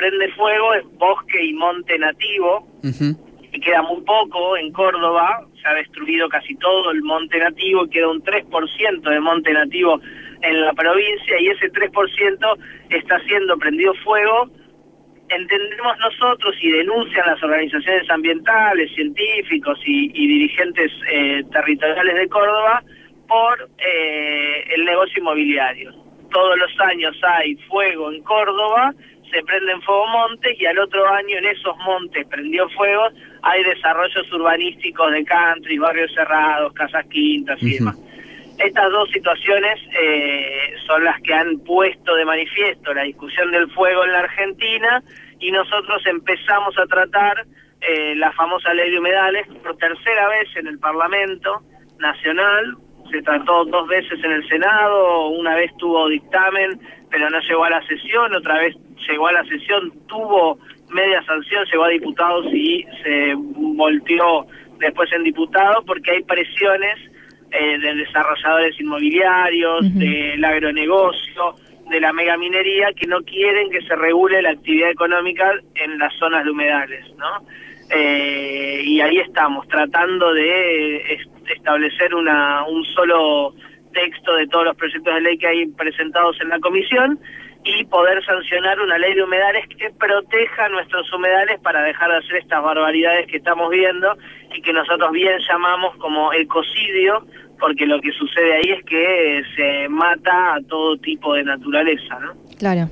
prende fuego es bosque y monte nativo, y queda muy poco en Córdoba, se ha destruido casi todo el monte nativo, queda un 3% de monte nativo en la provincia y ese 3% está siendo prendido fuego. Entendemos nosotros y denuncian las organizaciones ambientales, científicos y, dirigentes eh, territoriales de Córdoba por eh, el negocio inmobiliario. Todos los años hay fuego en Córdoba, se prenden fuego montes y al otro año en esos montes prendió fuego, hay desarrollos urbanísticos de country, barrios cerrados, casas quintas y demás. Estas dos situaciones eh, son las que han puesto de manifiesto la discusión del fuego en la Argentina y nosotros empezamos a tratar eh, la famosa ley de humedales por tercera vez en el Parlamento Nacional. Se trató dos veces en el Senado, una vez tuvo dictamen, pero no llegó a la sesión, otra vez llegó a la sesión, tuvo media sanción, llegó a diputados y se volteó después en diputado porque hay presiones eh, de desarrolladores inmobiliarios, del agronegocio, de la megaminería que no quieren que se regule la actividad económica en las zonas de humedales, ¿no? Eh, y ahí estamos, tratando de establecer una, un solo texto de todos los proyectos de ley que hay presentados en la comisión y poder sancionar una ley de humedales que proteja nuestros humedales para dejar de hacer estas barbaridades que estamos viendo y que nosotros bien llamamos como ecocidio, porque lo que sucede ahí es que se mata a todo tipo de naturaleza, ¿no? Claro.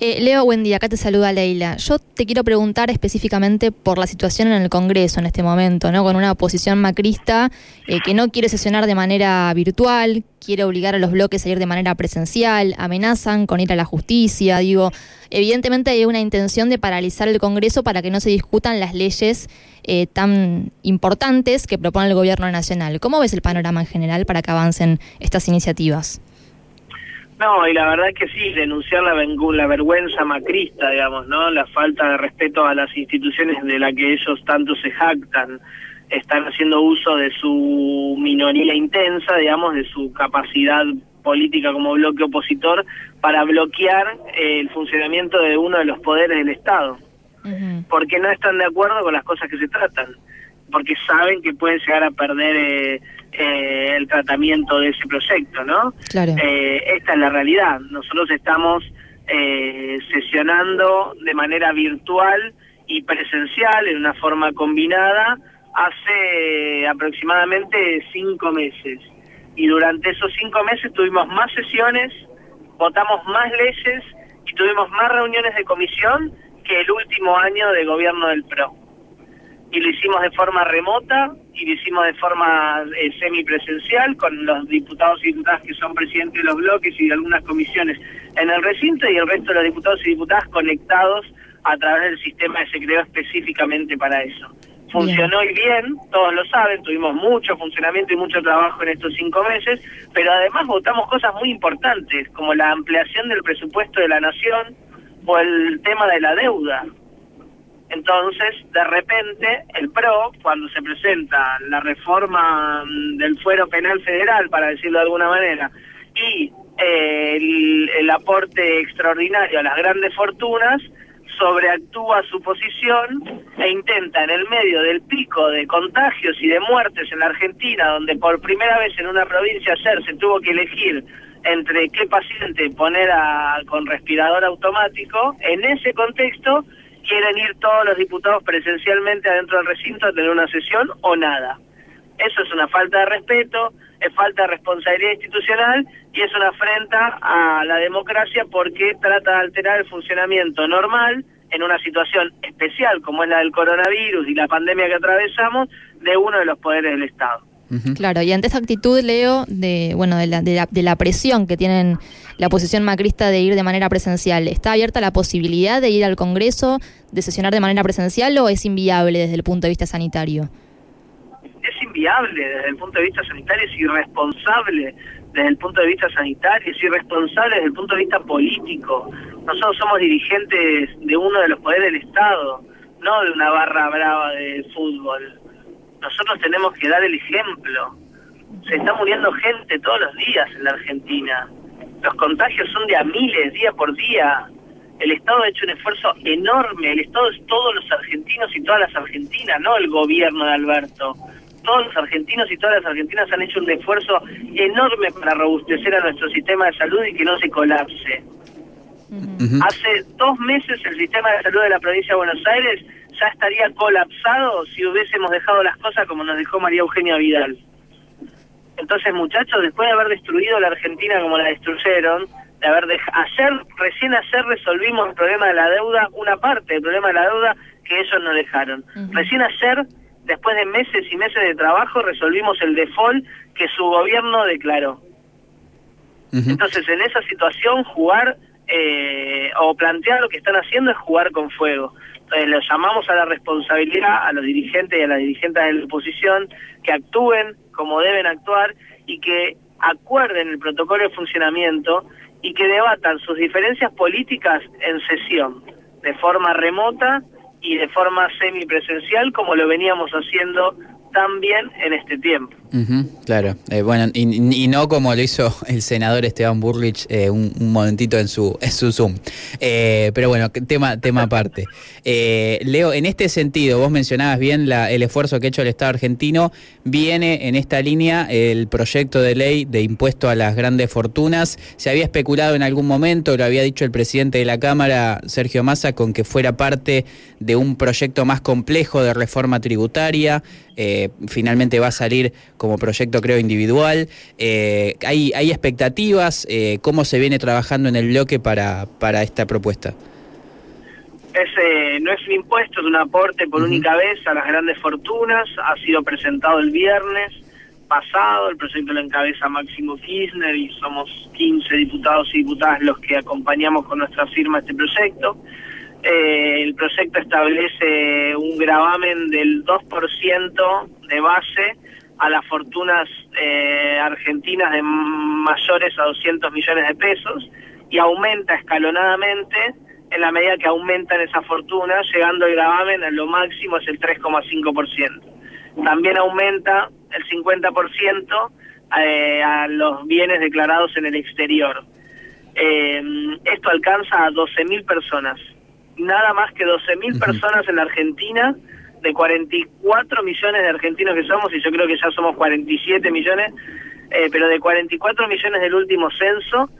Eh, Leo, buen. Acá te saluda Leila. Yo te quiero preguntar específicamente por la situación en el Congreso en este momento, ¿no? Con una oposición macrista eh, que no quiere sesionar de manera virtual, quiere obligar a los bloques a ir de manera presencial, amenazan con ir a la justicia. Digo, evidentemente hay una intención de paralizar el Congreso para que no se discutan las leyes eh, tan importantes que propone el Gobierno Nacional. ¿Cómo ves el panorama en general para que avancen estas iniciativas? No, y la verdad es que sí, denunciar la, la vergüenza macrista, digamos, ¿no? La falta de respeto a las instituciones de la que ellos tanto se jactan, están haciendo uso de su minoría intensa, digamos, de su capacidad política como bloque opositor para bloquear eh, el funcionamiento de uno de los poderes del Estado. Porque no están de acuerdo con las cosas que se tratan, porque saben que pueden llegar a perder... Eh, eh, el tratamiento de ese proyecto, ¿no? Claro. Eh, esta es la realidad. Nosotros estamos eh, sesionando de manera virtual y presencial en una forma combinada hace aproximadamente cinco meses. Y durante esos cinco meses tuvimos más sesiones, votamos más leyes y tuvimos más reuniones de comisión que el último año de gobierno del PRO y lo hicimos de forma remota y lo hicimos de forma eh, semipresencial con los diputados y diputadas que son presidentes de los bloques y de algunas comisiones en el recinto y el resto de los diputados y diputadas conectados a través del sistema que se creó específicamente para eso. Funcionó y bien, todos lo saben, tuvimos mucho funcionamiento y mucho trabajo en estos cinco meses, pero además votamos cosas muy importantes, como la ampliación del presupuesto de la nación o el tema de la deuda. Entonces, de repente, el PRO, cuando se presenta la reforma mm, del fuero penal federal, para decirlo de alguna manera, y eh, el, aporte extraordinario a las grandes fortunas, sobreactúa su posición e intenta en el medio del pico de contagios y de muertes en la Argentina, donde por primera vez en una provincia ayer se tuvo que elegir entre qué paciente poner a, con respirador automático, en ese contexto quieren ir todos los diputados presencialmente adentro del recinto a tener una sesión o nada. Eso es una falta de respeto, es falta de responsabilidad institucional y es una afrenta a la democracia porque trata de alterar el funcionamiento normal en una situación especial como es la del coronavirus y la pandemia que atravesamos de uno de los poderes del Estado. Claro, y ante esa actitud, Leo, de, bueno, de la, de la, presión que tienen la oposición macrista de ir de manera presencial, ¿está abierta la posibilidad de ir al Congreso, de sesionar de manera presencial o es inviable desde el punto de vista sanitario? Es inviable desde el punto de vista sanitario, es irresponsable desde el punto de vista sanitario, es irresponsable desde el punto de vista político. Nosotros somos dirigentes de uno de los poderes del Estado, no de una barra brava de fútbol nosotros tenemos que dar el ejemplo. Se está muriendo gente todos los días en la Argentina. Los contagios son de a miles, día por día. El Estado ha hecho un esfuerzo enorme, el Estado es todos los argentinos y todas las argentinas, no el gobierno de Alberto. Todos los argentinos y todas las argentinas han hecho un esfuerzo enorme para robustecer a nuestro sistema de salud y que no se colapse. Hace dos meses el sistema de salud de la provincia de Buenos Aires ya estaría colapsado si hubiésemos dejado las cosas como nos dejó María Eugenia Vidal. Entonces, muchachos, después de haber destruido la Argentina como la destruyeron, de haber dejado, ayer, recién ayer resolvimos el problema de la deuda, una parte del problema de la deuda que ellos no dejaron. Recién ayer, después de meses y meses de trabajo, resolvimos el default que su gobierno declaró. Entonces, en esa situación, jugar eh, o plantear lo que están haciendo es jugar con fuego. Entonces, los llamamos a la responsabilidad a los dirigentes y a las dirigentes de la oposición que actúen como deben actuar y que acuerden el protocolo de funcionamiento y que debatan sus diferencias políticas en sesión, de forma remota y de forma semipresencial, como lo veníamos haciendo también en este tiempo. claro, eh, bueno, y, no como lo hizo el senador Esteban Burrich eh, un, momentito en su, Zoom. Eh, pero bueno, tema, tema aparte. Leo, en este sentido, vos mencionabas bien la, el esfuerzo que ha hecho el Estado argentino, viene en esta línea el proyecto de ley de impuesto a las grandes fortunas. Se había especulado en algún momento, lo había dicho el presidente de la Cámara, Sergio Massa, con que fuera parte de un proyecto más complejo de reforma tributaria. Eh, finalmente va a salir como proyecto, creo, individual. Eh, ¿hay, ¿Hay expectativas? Eh, ¿Cómo se viene trabajando en el bloque para, para esta propuesta? Es, no es un impuesto, es un aporte por única vez a las grandes fortunas. Ha sido presentado el viernes pasado, el proyecto lo encabeza Máximo Kirchner y somos 15 diputados y diputadas los que acompañamos con nuestra firma este proyecto. Eh, el proyecto establece un gravamen del 2% de base a las fortunas eh, argentinas de mayores a 200 millones de pesos y aumenta escalonadamente en la medida que aumentan esas fortunas, llegando el gravamen a lo máximo es el 3,5%. También aumenta el 50% eh, a los bienes declarados en el exterior. Eh, esto alcanza a 12.000 personas nada más que 12.000 personas en la Argentina, de 44 millones de argentinos que somos, y yo creo que ya somos 47 millones, eh, pero de 44 millones del último censo,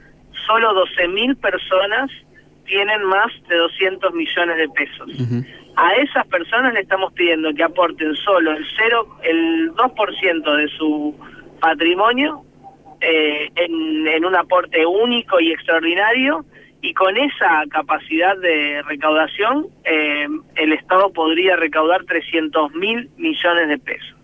solo 12.000 personas tienen más de 200 millones de pesos. A esas personas le estamos pidiendo que aporten solo el cero, el 2% de su patrimonio eh, en, en un aporte único y extraordinario y con esa capacidad de recaudación eh, el Estado podría recaudar 300 mil millones de pesos,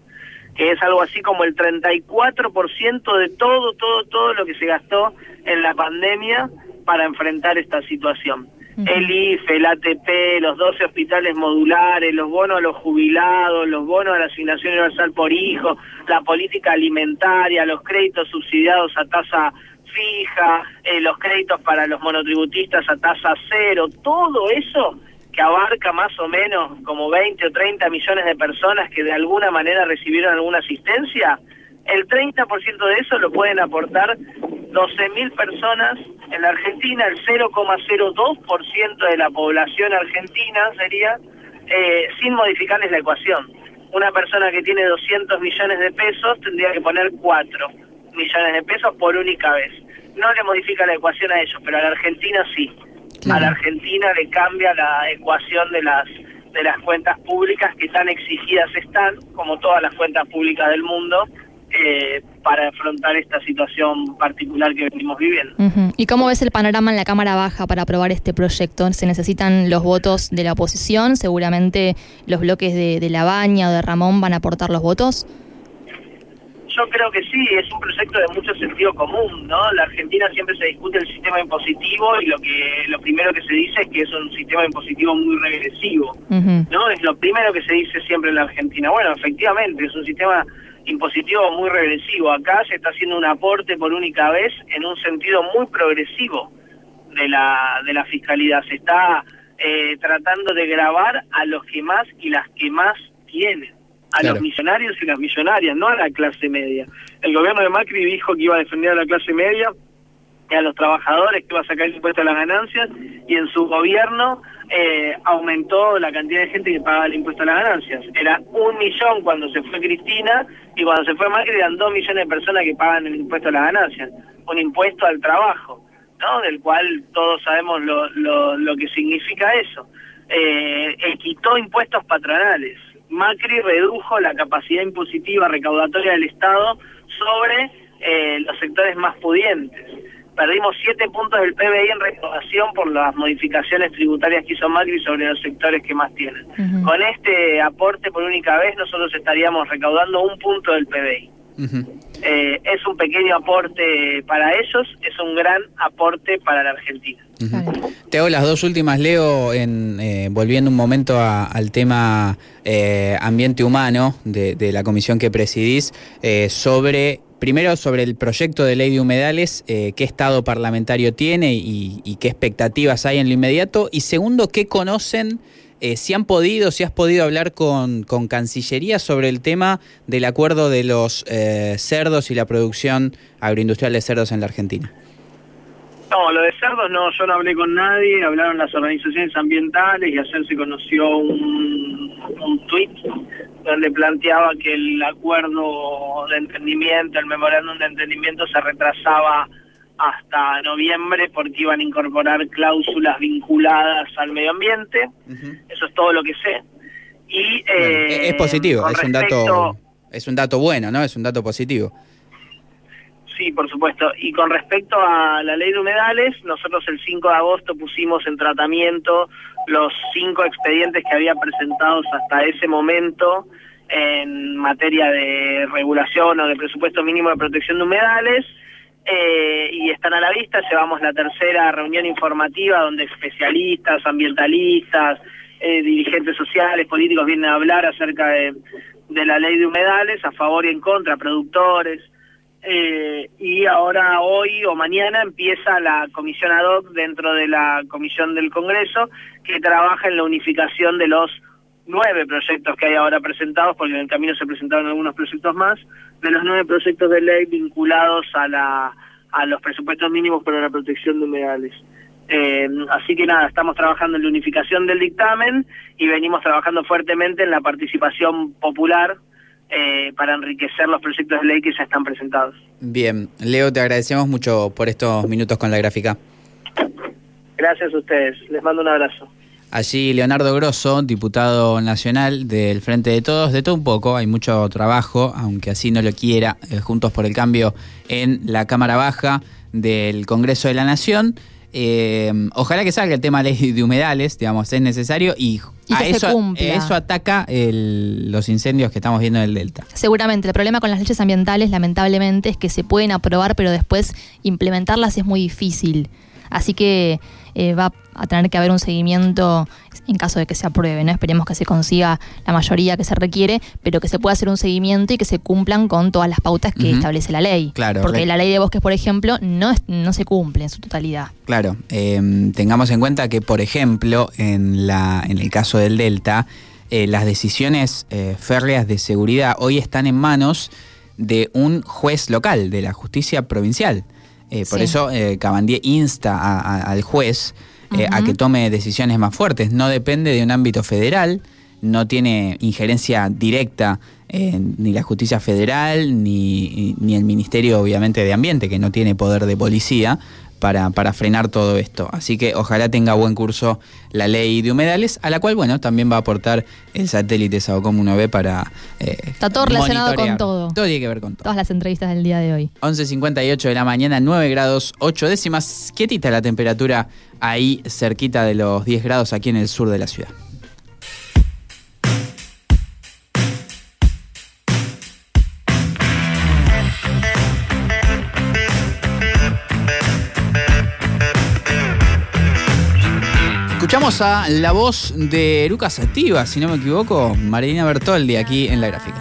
que es algo así como el 34% de todo, todo, todo lo que se gastó en la pandemia para enfrentar esta situación. El IFE, el ATP, los 12 hospitales modulares, los bonos a los jubilados, los bonos a la asignación universal por hijo, la política alimentaria, los créditos subsidiados a tasa fija, eh, los créditos para los monotributistas a tasa cero, todo eso que abarca más o menos como 20 o 30 millones de personas que de alguna manera recibieron alguna asistencia, el 30% de eso lo pueden aportar 12.000 personas en la Argentina, el 0,02% de la población argentina sería eh, sin modificarles la ecuación. Una persona que tiene 200 millones de pesos tendría que poner 4 millones de pesos por única vez no le modifica la ecuación a ellos, pero a la Argentina sí. A la Argentina le cambia la ecuación de las de las cuentas públicas que tan exigidas están, como todas las cuentas públicas del mundo, eh, para afrontar esta situación particular que venimos viviendo. ¿Y cómo ves el panorama en la Cámara Baja para aprobar este proyecto? ¿Se necesitan los votos de la oposición? Seguramente los bloques de, de La Baña o de Ramón van a aportar los votos. Yo creo que sí, es un proyecto de mucho sentido común, ¿no? La Argentina siempre se discute el sistema impositivo y lo que lo primero que se dice es que es un sistema impositivo muy regresivo, ¿no? Es lo primero que se dice siempre en la Argentina. Bueno, efectivamente, es un sistema impositivo muy regresivo. Acá se está haciendo un aporte por única vez en un sentido muy progresivo de la, de la fiscalidad. Se está eh, tratando de grabar a los que más y las que más tienen a los millonarios y las millonarias, no a la clase media. El gobierno de Macri dijo que iba a defender a la clase media y a los trabajadores que iba a sacar el impuesto a las ganancias y en su gobierno eh, aumentó la cantidad de gente que pagaba el impuesto a las ganancias. Era un millón cuando se fue Cristina y cuando se fue Macri eran dos millones de personas que pagan el impuesto a las ganancias, un impuesto al trabajo, ¿no? Del cual todos sabemos lo, lo, lo que significa eso. Eh, quitó impuestos patronales. Macri redujo la capacidad impositiva recaudatoria del Estado sobre eh, los sectores más pudientes perdimos siete puntos del PBI en recaudación por las modificaciones tributarias que hizo Macri sobre los sectores que más tienen. Con este aporte por única vez nosotros estaríamos recaudando un punto del PBI. Eh, es un pequeño aporte para ellos, es un gran aporte para la Argentina. Te hago las dos últimas, Leo, en, eh, volviendo un momento al tema eh, ambiente humano de, de, la comisión que presidís, sobre primero sobre el proyecto de ley de humedales, eh, qué estado parlamentario tiene y, qué expectativas hay en lo inmediato. Y segundo, qué conocen, eh, si han podido, si has podido hablar con, con Cancillería sobre el tema del acuerdo de los eh, cerdos y la producción agroindustrial de cerdos en la Argentina. No, lo de cerdos no, yo no hablé con nadie, hablaron las organizaciones ambientales y ayer se conoció un, un tuit donde planteaba que el acuerdo de entendimiento, el memorándum de entendimiento se retrasaba hasta noviembre porque iban a incorporar cláusulas vinculadas al medio ambiente. Eso es todo lo que sé. Y es positivo, es un dato es un dato bueno, ¿no? Es un dato positivo. Sí, por supuesto. Y con respecto a la ley de humedales, nosotros el 5 de agosto pusimos en tratamiento los cinco expedientes que había presentados hasta ese momento en materia de regulación o de presupuesto mínimo de protección de humedales. Eh, y están a la vista, llevamos la tercera reunión informativa donde especialistas, ambientalistas, eh, dirigentes sociales, políticos vienen a hablar acerca de, de la ley de humedales, a favor y en contra, productores, eh, y ahora hoy o mañana empieza la comisión ad hoc dentro de la comisión del Congreso que trabaja en la unificación de los nueve proyectos que hay ahora presentados, porque en el camino se presentaron algunos proyectos más, de los nueve proyectos de ley vinculados a la a los presupuestos mínimos para la protección de humedales. Eh, así que nada, estamos trabajando en la unificación del dictamen y venimos trabajando fuertemente en la participación popular eh, para enriquecer los proyectos de ley que ya están presentados. Bien, Leo, te agradecemos mucho por estos minutos con la gráfica. Gracias a ustedes, les mando un abrazo. Allí Leonardo Grosso, diputado nacional del Frente de Todos, de todo un poco, hay mucho trabajo, aunque así no lo quiera, eh, Juntos por el Cambio en la Cámara Baja del Congreso de la Nación. Eh, ojalá que salga el tema de ley de humedales, digamos, es necesario y, a eso, eso ataca los incendios que estamos viendo en el Delta. Seguramente, el problema con las leyes ambientales, lamentablemente, es que se pueden aprobar, pero después implementarlas es muy difícil. Así que eh, va a tener que haber un seguimiento en caso de que se apruebe, ¿no? Esperemos que se consiga la mayoría que se requiere, pero que se pueda hacer un seguimiento y que se cumplan con todas las pautas que establece la ley. Claro. Porque la ley de bosques, por ejemplo, no, no se cumple en su totalidad. Claro. Em, tengamos en cuenta que, por ejemplo, en, la, en el caso del Delta, eh, las decisiones eh, férreas de seguridad hoy están en manos de un juez local, de la justicia provincial. Eh, por eso eh, Cabandier insta al juez eh, a que tome decisiones más fuertes. No depende de un ámbito federal, no tiene injerencia directa ni la justicia federal ni, ni el Ministerio, obviamente, de Ambiente, que no tiene poder de policía para, para frenar todo esto. Así que ojalá tenga buen curso la ley de humedales, a la cual, bueno, también va a aportar el satélite SAOCOM 1B para. Eh, Está todo relacionado con todo. Todo tiene que ver con todo. Todas las entrevistas del día de hoy. 11.58 de la mañana, 9 grados 8 décimas. Quietita la temperatura ahí cerquita de los 10 grados aquí en el sur de la ciudad. A la voz de Lucas Activa, si no me equivoco, Marina Bertoldi aquí en la gráfica.